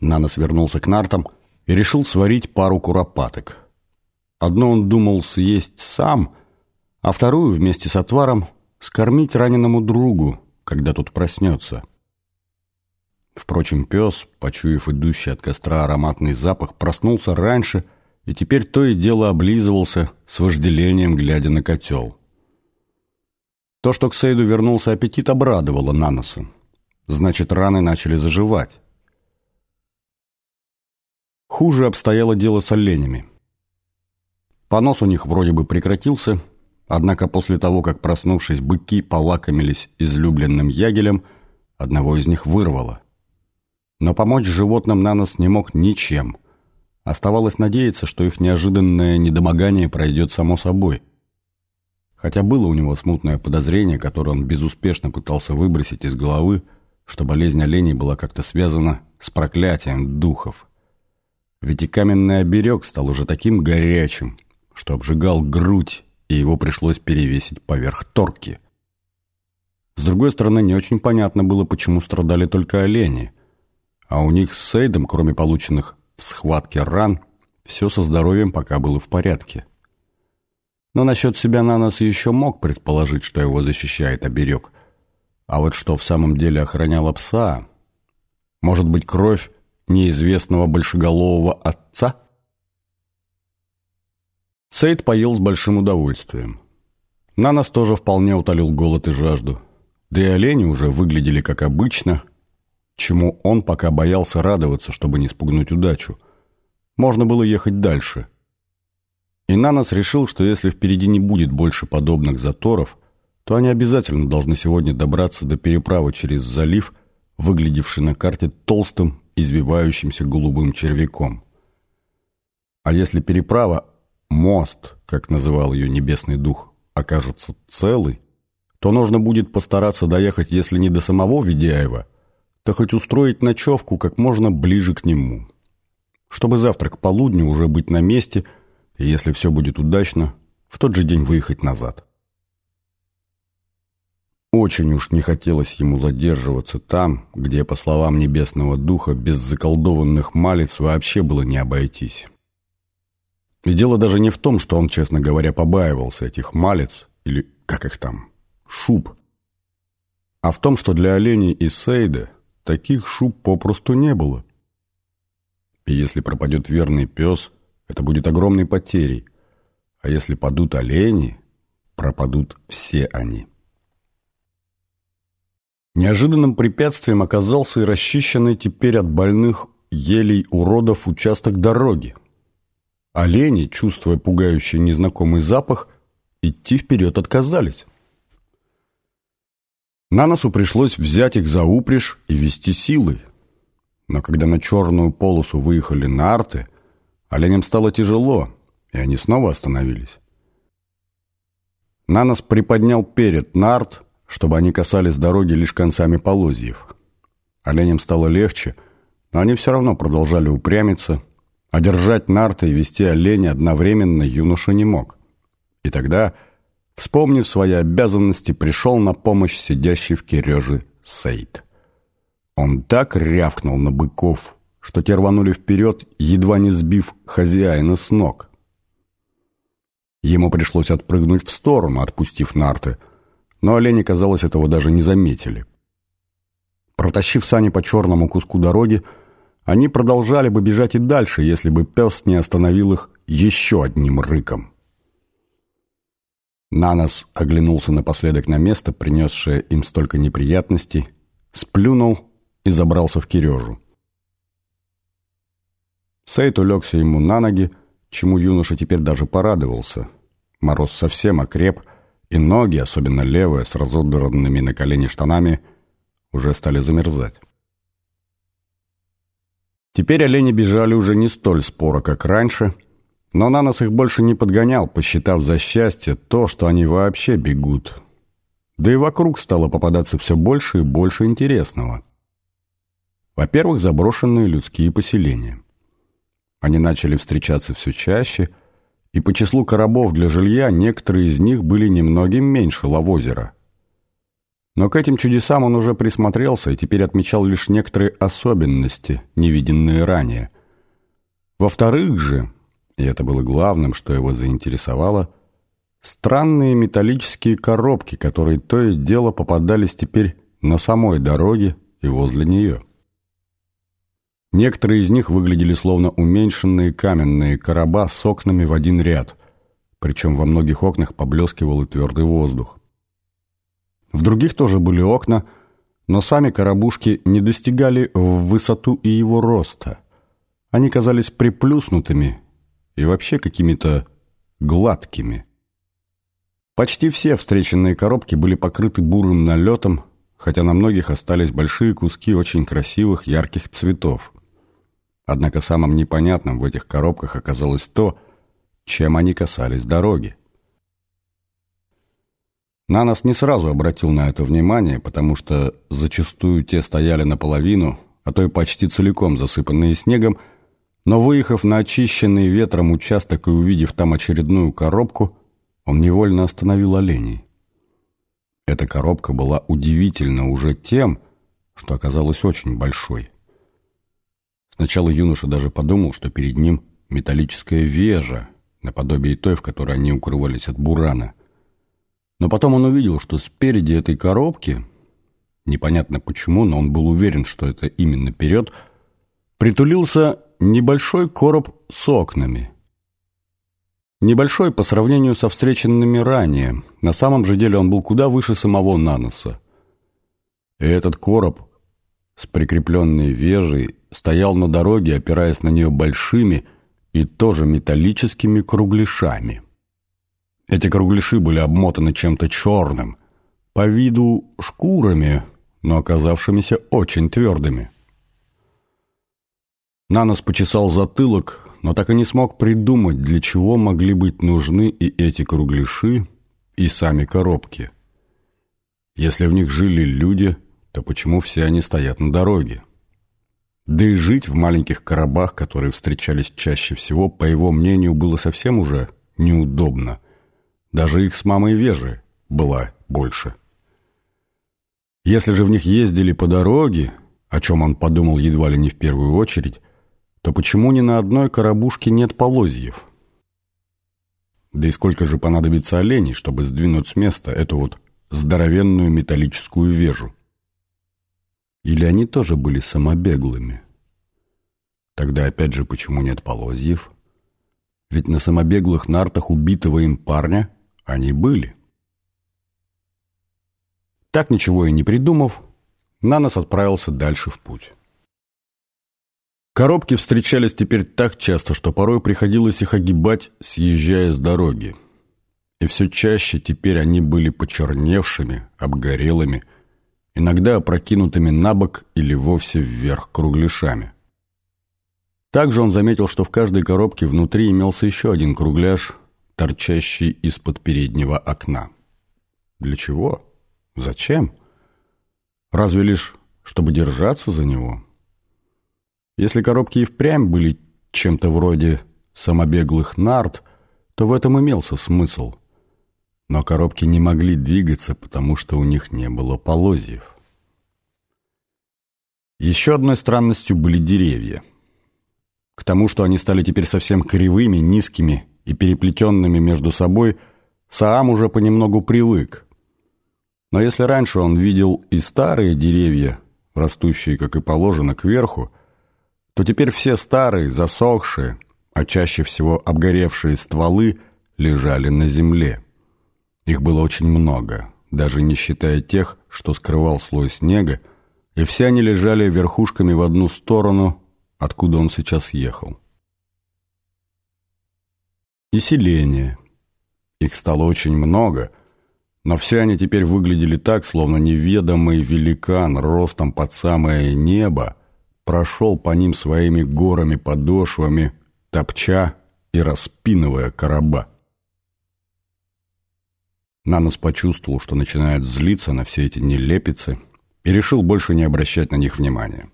Нанос вернулся к нартам и решил сварить пару куропаток. Одно он думал съесть сам, а вторую вместе с отваром скормить раненому другу, когда тот проснется. Впрочем, пес, почуяв идущий от костра ароматный запах, проснулся раньше и теперь то и дело облизывался с вожделением, глядя на котел. То, что к Сейду вернулся аппетит, обрадовало Наноса. Значит, раны начали заживать. Хуже обстояло дело с оленями. Понос у них вроде бы прекратился, однако после того, как, проснувшись, быки полакомились излюбленным ягелем, одного из них вырвало. Но помочь животным Нанос не мог ничем. Оставалось надеяться, что их неожиданное недомогание пройдет само собой. Хотя было у него смутное подозрение, которое он безуспешно пытался выбросить из головы, что болезнь оленей была как-то связана с проклятием духов. Ведь и каменный оберег стал уже таким горячим, что обжигал грудь, и его пришлось перевесить поверх торки. С другой стороны, не очень понятно было, почему страдали только олени, а у них с Сейдом, кроме полученных в схватке ран, все со здоровьем пока было в порядке. Но насчет себя Нанос еще мог предположить, что его защищает оберег. А вот что в самом деле охраняло пса? Может быть, кровь неизвестного большеголового отца? Сейд поел с большим удовольствием. Нанос тоже вполне утолил голод и жажду. Да и олени уже выглядели как обычно, чему он пока боялся радоваться, чтобы не спугнуть удачу. Можно было ехать дальше. И Нанос решил, что если впереди не будет больше подобных заторов, то они обязательно должны сегодня добраться до переправы через залив, выглядевший на карте толстым, извивающимся голубым червяком. А если переправа мост, как называл ее небесный дух, окажется целый, то нужно будет постараться доехать, если не до самого Ведяева, то хоть устроить ночевку как можно ближе к нему. Чтобы завтра к полудню уже быть на месте, и если все будет удачно, в тот же день выехать назад. Очень уж не хотелось ему задерживаться там, где, по словам небесного духа, без заколдованных малец вообще было не обойтись. И дело даже не в том, что он, честно говоря, побаивался этих малец, или как их там, шуб, а в том, что для оленей и Сейда таких шуб попросту не было. И если пропадет верный пес, это будет огромной потерей, а если падут олени, пропадут все они. Неожиданным препятствием оказался и расчищенный теперь от больных елей уродов участок дороги, Олени, чувствуя пугающий незнакомый запах, идти вперед отказались. На носу пришлось взять их за упряжь и вести силой. Но когда на черную полосу выехали нарты, оленям стало тяжело, и они снова остановились. Нанос приподнял перед нарт, чтобы они касались дороги лишь концами полозьев. Оленям стало легче, но они все равно продолжали упрямиться, а держать нарты и вести оленя одновременно юноша не мог. И тогда, вспомнив свои обязанности, пришел на помощь сидящий в кереже Сейд. Он так рявкнул на быков, что те рванули вперед, едва не сбив хозяина с ног. Ему пришлось отпрыгнуть в сторону, отпустив нарты, но олени, казалось, этого даже не заметили. Протащив сани по черному куску дороги, они продолжали бы бежать и дальше, если бы пес не остановил их еще одним рыком. Нанос оглянулся напоследок на место, принесшее им столько неприятностей, сплюнул и забрался в Кирежу. Сейт улегся ему на ноги, чему юноша теперь даже порадовался. Мороз совсем окреп, и ноги, особенно левые, с разодранными на колени штанами, уже стали замерзать. Теперь олени бежали уже не столь споро, как раньше, но Нанос их больше не подгонял, посчитав за счастье то, что они вообще бегут. Да и вокруг стало попадаться все больше и больше интересного. Во-первых, заброшенные людские поселения. Они начали встречаться все чаще, и по числу коробов для жилья некоторые из них были немногим меньше Лавозера. Но к этим чудесам он уже присмотрелся и теперь отмечал лишь некоторые особенности, невиденные ранее. Во-вторых же, и это было главным, что его заинтересовало, странные металлические коробки, которые то и дело попадались теперь на самой дороге и возле нее. Некоторые из них выглядели словно уменьшенные каменные короба с окнами в один ряд, причем во многих окнах поблескивал и твердый воздух. В других тоже были окна, но сами коробушки не достигали в высоту и его роста. Они казались приплюснутыми и вообще какими-то гладкими. Почти все встреченные коробки были покрыты бурым налетом, хотя на многих остались большие куски очень красивых ярких цветов. Однако самым непонятным в этих коробках оказалось то, чем они касались дороги. Нанос не сразу обратил на это внимание, потому что зачастую те стояли наполовину, а то и почти целиком засыпанные снегом, но выехав на очищенный ветром участок и увидев там очередную коробку, он невольно остановил оленей. Эта коробка была удивительна уже тем, что оказалась очень большой. Сначала юноша даже подумал, что перед ним металлическая вежа, наподобие той, в которой они укрывались от бурана. Но потом он увидел, что спереди этой коробки, непонятно почему, но он был уверен, что это именно вперед, притулился небольшой короб с окнами. Небольшой по сравнению со встреченными ранее, на самом же деле он был куда выше самого Наноса. И этот короб с прикрепленной вежей стоял на дороге, опираясь на нее большими и тоже металлическими кругляшами. Эти кругляши были обмотаны чем-то черным, по виду шкурами, но оказавшимися очень твердыми. Нанос почесал затылок, но так и не смог придумать, для чего могли быть нужны и эти кругляши, и сами коробки. Если в них жили люди, то почему все они стоят на дороге? Да и жить в маленьких коробах, которые встречались чаще всего, по его мнению, было совсем уже неудобно. Даже их с мамой Вежи была больше. Если же в них ездили по дороге, о чем он подумал едва ли не в первую очередь, то почему ни на одной коробушке нет полозьев? Да и сколько же понадобится оленей, чтобы сдвинуть с места эту вот здоровенную металлическую вежу? Или они тоже были самобеглыми? Тогда опять же, почему нет полозьев? Ведь на самобеглых нартах убитого им парня они были. Так ничего и не придумав, Нанос отправился дальше в путь. Коробки встречались теперь так часто, что порой приходилось их огибать, съезжая с дороги. И все чаще теперь они были почерневшими, обгорелыми, иногда опрокинутыми на бок или вовсе вверх кругляшами. Также он заметил, что в каждой коробке внутри имелся еще один кругляш, торчащий из-под переднего окна. Для чего? Зачем? Разве лишь, чтобы держаться за него? Если коробки и впрямь были чем-то вроде самобеглых нарт, то в этом имелся смысл – но коробки не могли двигаться, потому что у них не было полозьев. Еще одной странностью были деревья. К тому, что они стали теперь совсем кривыми, низкими и переплетенными между собой, Саам уже понемногу привык. Но если раньше он видел и старые деревья, растущие, как и положено, кверху, то теперь все старые, засохшие, а чаще всего обгоревшие стволы лежали на земле. Их было очень много, даже не считая тех, что скрывал слой снега, и все они лежали верхушками в одну сторону, откуда он сейчас ехал. И селение. Их стало очень много, но все они теперь выглядели так, словно неведомый великан ростом под самое небо прошел по ним своими горами подошвами, топча и распинывая короба. Нанос почувствовал, что начинает злиться на все эти нелепицы и решил больше не обращать на них внимания.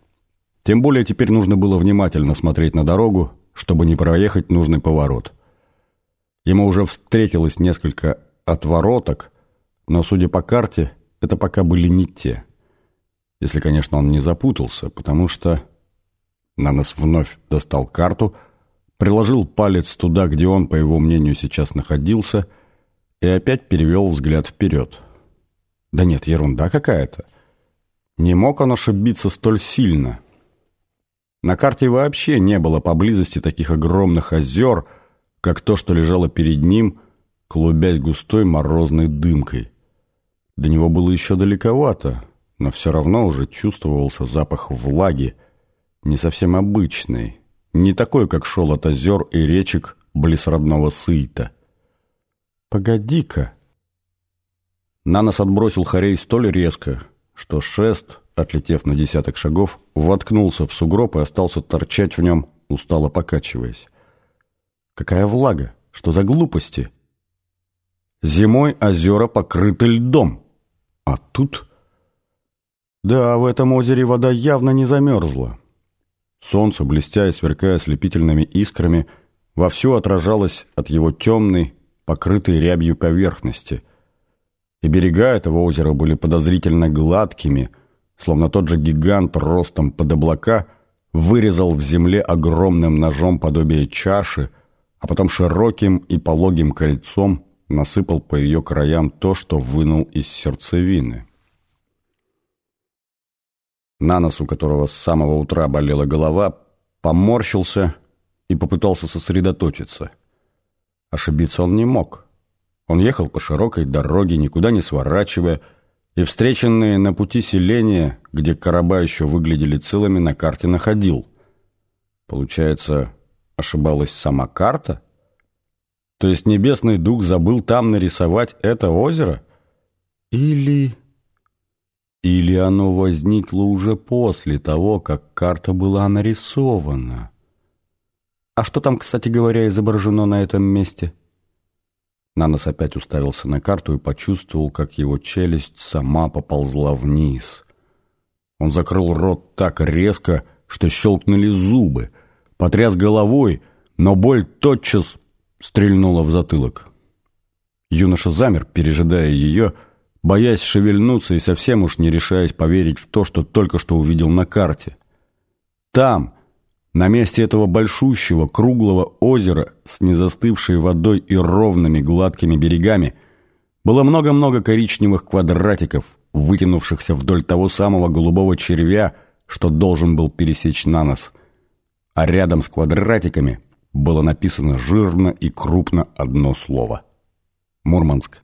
Тем более теперь нужно было внимательно смотреть на дорогу, чтобы не проехать нужный поворот. Ему уже встретилось несколько отвороток, но, судя по карте, это пока были не те. Если, конечно, он не запутался, потому что... Нанос вновь достал карту, приложил палец туда, где он, по его мнению, сейчас находился, и опять перевел взгляд вперед. Да нет, ерунда какая-то. Не мог он ошибиться столь сильно. На карте вообще не было поблизости таких огромных озер, как то, что лежало перед ним, клубясь густой морозной дымкой. До него было еще далековато, но все равно уже чувствовался запах влаги, не совсем обычный, не такой, как шел от озер и речек близ родного Сыйта. «Погоди-ка!» Нанос отбросил Харей столь резко, что шест, отлетев на десяток шагов, воткнулся в сугроб и остался торчать в нем, устало покачиваясь. «Какая влага! Что за глупости?» «Зимой озера покрыты льдом, а тут...» «Да, в этом озере вода явно не замерзла». Солнце, блестя и сверкая слепительными искрами, вовсю отражалось от его темной, покрытой рябью поверхности – и берега этого озера были подозрительно гладкими, словно тот же гигант ростом под облака вырезал в земле огромным ножом подобие чаши, а потом широким и пологим кольцом насыпал по ее краям то, что вынул из сердцевины. На носу которого с самого утра болела голова, поморщился и попытался сосредоточиться. Ошибиться он не мог. Он ехал по широкой дороге, никуда не сворачивая, и встреченные на пути селения, где короба еще выглядели целыми, на карте находил. Получается, ошибалась сама карта? То есть небесный дух забыл там нарисовать это озеро? Или... Или оно возникло уже после того, как карта была нарисована? А что там, кстати говоря, изображено на этом месте? — Нанос опять уставился на карту и почувствовал, как его челюсть сама поползла вниз. Он закрыл рот так резко, что щелкнули зубы, потряс головой, но боль тотчас стрельнула в затылок. Юноша замер, пережидая ее, боясь шевельнуться и совсем уж не решаясь поверить в то, что только что увидел на карте. Там, на месте этого большущего круглого озера с незастывшей водой и ровными гладкими берегами было много-много коричневых квадратиков, вытянувшихся вдоль того самого голубого червя, что должен был пересечь на нос. А рядом с квадратиками было написано жирно и крупно одно слово. Мурманск.